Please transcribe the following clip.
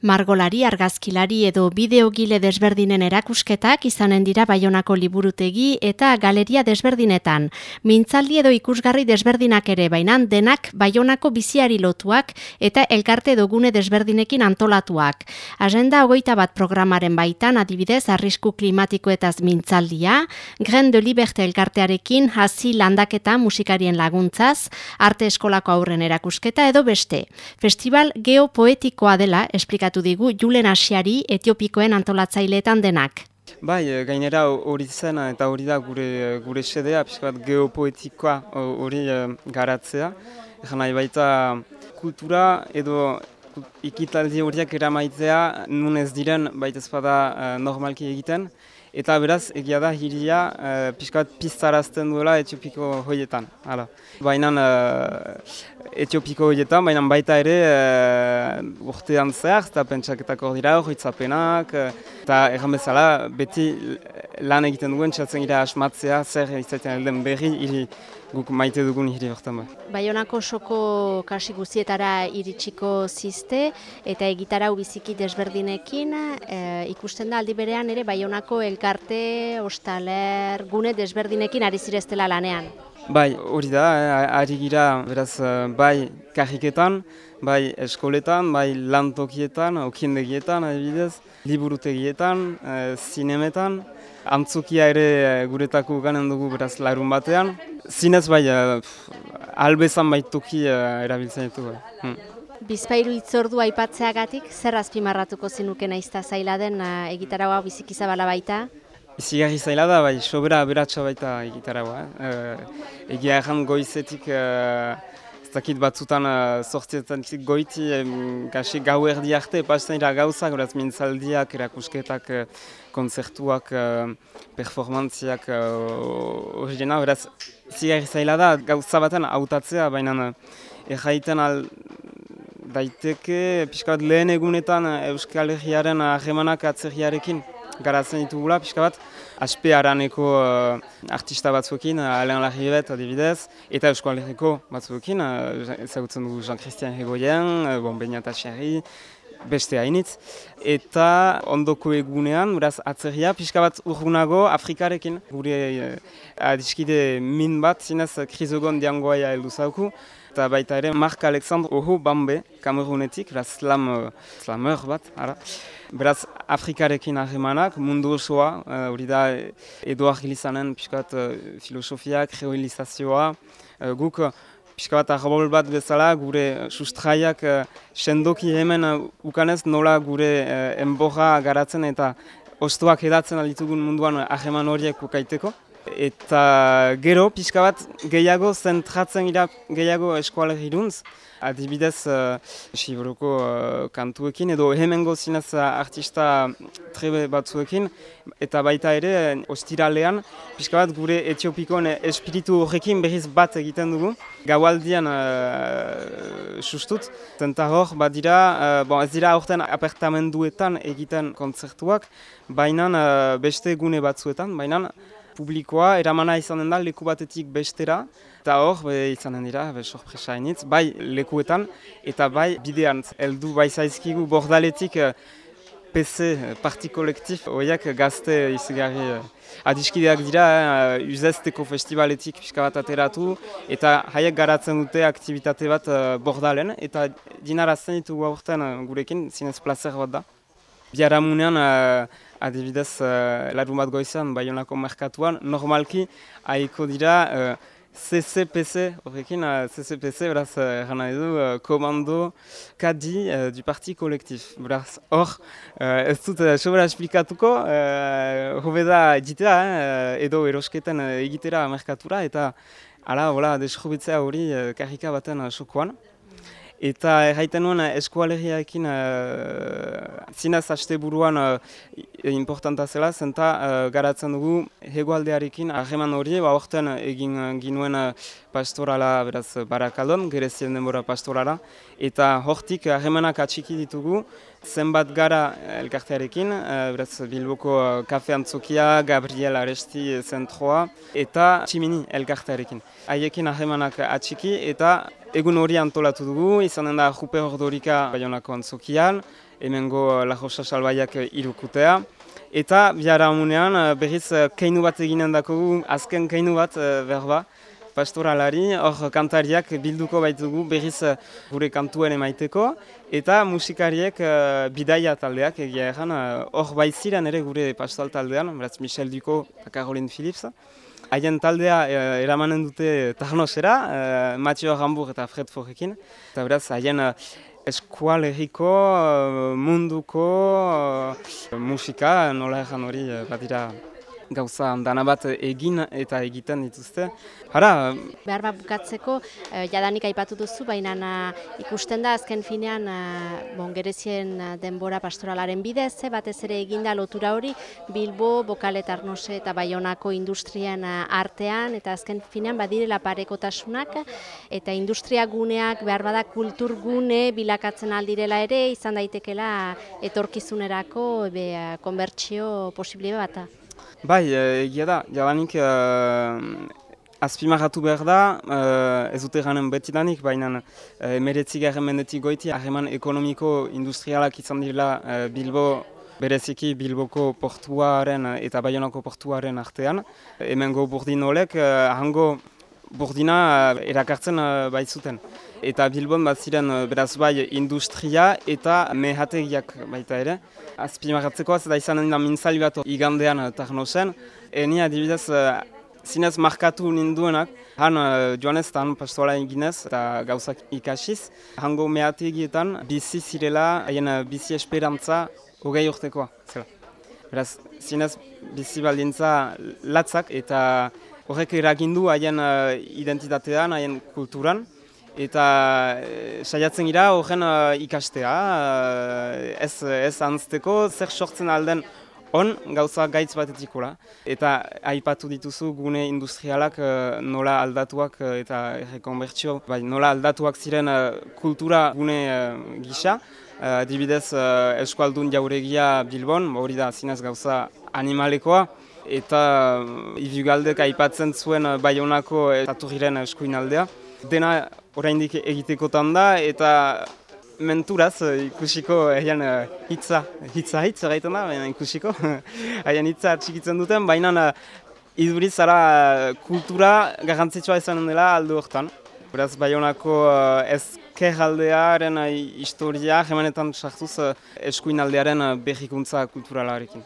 Margolari, argazkilari edo bideogile desberdinen erakusketak izanen dira Baionako liburutegi eta galeria desberdinetan. Mintzaldi edo ikusgarri desberdinak ere bainan denak Baionako biziari lotuak eta elkarte dogune desberdinekin antolatuak. Agenda hogeita bat programaren baitan adibidez arrisku klimatikoetaz mintzaldia, Gren de Liberte elkartearekin hasi landaketa musikarien laguntzaz, arte eskolako aurren erakusketa edo beste. Festival geopoetikoa dela esplika esplikatu digu Julen Asiari Etiopikoen antolatzaileetan denak. Bai, eh, gainera hori zen eta hori da gure gure sedea, pixka bat geopoetikoa hori eh, garatzea. Egan nahi baita kultura edo ikitaldi horiak eramaitzea nun ez diren baita ezpada normalki egiten. Eta beraz, egia da hiria uh, pixkat piztarazten duela etiopiko hoietan. Baina etiopiko horietan, baina baita ere uh, urtean zehar, eta pentsaketak hor dira, horitzapenak, eta erran bezala, beti lan egiten duen txatzen gira asmatzea, zer izaten elden berri, iri, guk maite dugun hiri horretan bai. Baionako soko kasi guzietara iritsiko ziste, eta egitarau biziki desberdinekin, eh, ikusten da aldi berean ere Baionako elkarte, ostaler, gune desberdinekin ari zireztela lanean. Bai, hori da, eh, ari gira, beraz, eh, bai kajiketan, bai eskoletan, bai lantokietan, okiendegietan, adibidez, liburutegietan, e, zinemetan, antzukia ere guretako ganen dugu beraz larun batean. Zinez bai, e, albezan baituki e, erabiltzen ditu. Bai. Hmm. Bizpairu itzordu aipatzeagatik, zer azpimarratuko zinuke naizta zaila den egitaragoa bizikizabala baita? Izigarri zaila da, bai, sobera beratxa baita egitaragoa. Eh? Egia erran goizetik, e, ez dakit batzutan e, goiti, e, kasi gau erdi arte, pasten dira gauzak, horaz mintzaldiak, erakusketak, e, konzertuak, e, performantziak hori dena, horaz izigarri zaila da, gauza baten hautatzea, baina erraiten al daiteke, pixka bat lehen egunetan Euskal Herriaren ahemanak atzerriarekin garatzen ditugula, pixka bat, aspe araneko uh, artista batzuekin, uh, Alain Larribet adibidez, eta Euskal Herriko batzuekin, uh, ezagutzen dugu Jean-Christian Hegoyen, uh, bon, Beñat beste hainitz, eta ondoko egunean, beraz, atzerria, pixka bat urgunago Afrikarekin, gure uh, adiskide min bat, zinez, krizogon diangoaia heldu zauku, eta baita ere Mark Alexandre Oho Bambe, Kamerunetik, beraz slam, uh, slamer bat, ara. Beraz Afrikarekin ahemanak, mundu osoa, uh, hori da Eduard Gilizanen piskat uh, filosofia, kreolizazioa, guk uh, piskat ahobol bat bezala, gure sustraiak uh, sendoki hemen uh, ukanez nola gure uh, enboja garatzen eta ostuak edatzen alditugun munduan aheman horiek ukaiteko. Eta gero, pixka bat, gehiago zentratzen gira gehiago eskualerri duntz. Adibidez, uh, uh, kantuekin edo hemengo zinez artista trebe batzuekin. Eta baita ere, ostiralean, pixka bat gure etiopikoen espiritu horrekin berriz bat egiten dugu. Gaualdian uh, sustut. Zenta hor, bat dira, uh, bon, ez dira aurten apertamenduetan egiten kontzertuak, baina uh, beste gune batzuetan, baina publikoa eramana izanen da leku batetik bestera, eta hor be, izanen dira, be, sorpresa hainitz, bai lekuetan eta bai bidean. Eldu bai zaizkigu bordaletik uh, PC, uh, parti kolektif, horiak gazte izigarri uh, adiskideak dira, uh, uzesteko festivaletik pixka bat ateratu, eta haiek garatzen dute aktivitate bat bordalen, eta dinarazten ditugu aurten gurekin, zinez placer bat da. Biaramunean, uh, adibidez, uh, larun bat goizan, Bayonako merkatuan, normalki, haiko dira, uh, CCPC, horrekin, uh, CCPC, beraz, eran uh, edu, uh, komando kadi uh, du parti kolektif. Beraz, hor, uh, ez dut, uh, sobera esplikatuko, uh, hobeda egitea, eh, edo erosketen uh, egitera merkatura, eta, ala, hola, desrubitzea hori, uh, karrika baten uh. Eta erraiten nuen eskualeriaekin uh, zinez haste buruan uh, importanta zela, zenta uh, garatzen dugu hegoaldearekin ahreman hori, ba orten egin ginuen pastorala, beraz, barakaldon, gerezien denbora pastorala, eta hortik ahemanak atxiki ditugu, zenbat gara elkartearekin, uh, beraz, Bilboko uh, kafe antzokia, Gabriel Aresti zentroa, eta Tximini elkartearekin. Haiekin ahemanak atxiki, eta egun hori antolatu dugu, izanen da Jupe Ordorika Bayonako antzokian, hemengo Lajosa Salbaiak irukutea. Eta biara amunean berriz keinu bat eginen dakogu, azken keinu bat berba, pastoralari, hor kantariak bilduko baitugu berriz gure kantuen emaiteko, eta musikariek bidaia taldeak egia egan, hor baiziran ere gure pastoral taldean, beraz Michel Duko eta Caroline Philips. Haien taldea eramanen dute Tarnosera, uh, Mathieu Rambur eta Fred Forrekin, eta beraz haien eskualeriko munduko musika, nola egan hori bat dira gauza dana bat egin eta egiten dituzte. Hara... Behar bat bukatzeko, eh, jadanik aipatu duzu, baina eh, ikusten da azken finean eh, bon, gerezien denbora pastoralaren bidez, batez ere eginda lotura hori, Bilbo, Bokalet Arnose eta Baionako industrian artean, eta azken finean badirela parekotasunak, eta industria guneak behar bada kultur bilakatzen aldirela ere, izan daitekela etorkizunerako be, konbertsio posible bat. Bai, eh, egia da, jalanik uh, azpimarratu behar da, uh, ez dute ganen betidanik, baina emeretzi uh, mendetik goiti, harreman ekonomiko industrialak izan dira Bilbo, bereziki Bilboko portuaren eta Bayonako portuaren artean. Burdin olek, uh, hango burdina erakartzen uh, baitzuten. Eta Bilbon bat ziren beraz bai industria eta mehategiak baita ere azpimarratzeko, ez da izan da mintzali bat igandean uh, Tarnosen. Eni adibidez, uh, zinez markatu ninduenak, han joanez eta han pastola eginez eta gauzak ikasiz. Hango mehategietan bizi zirela, haien bizi esperantza hogei urtekoa. Zela. Beraz, zinez bizi baldintza latzak eta horrek eragindu haien identitatean, haien kulturan eta e, saiatzen gira horren uh, ikastea, uh, ez, ez antzteko zer sortzen alden on gauza gaitz batetikula. Eta aipatu dituzu gune industrialak uh, nola aldatuak uh, eta rekonbertsio, bai, nola aldatuak ziren kultura gune gisa. Dibidez uh, eskualdun jauregia Bilbon, hori da zinez gauza animalekoa. Eta ibigaldek aipatzen zuen uh, Bayonako etaturriren eskuinaldea dena oraindik egitekotan da eta menturaz ikusiko egian eh, hitza, hitza hitz egiten da, baina ikusiko haien hitza txikitzen duten, baina iduriz zara kultura garrantzitsua izanen dela aldo hortan. Beraz, Bayonako uh, ezker aldearen uh, historia, jemanetan sartuz eskuin aldearen uh, berrikuntza kulturalarekin.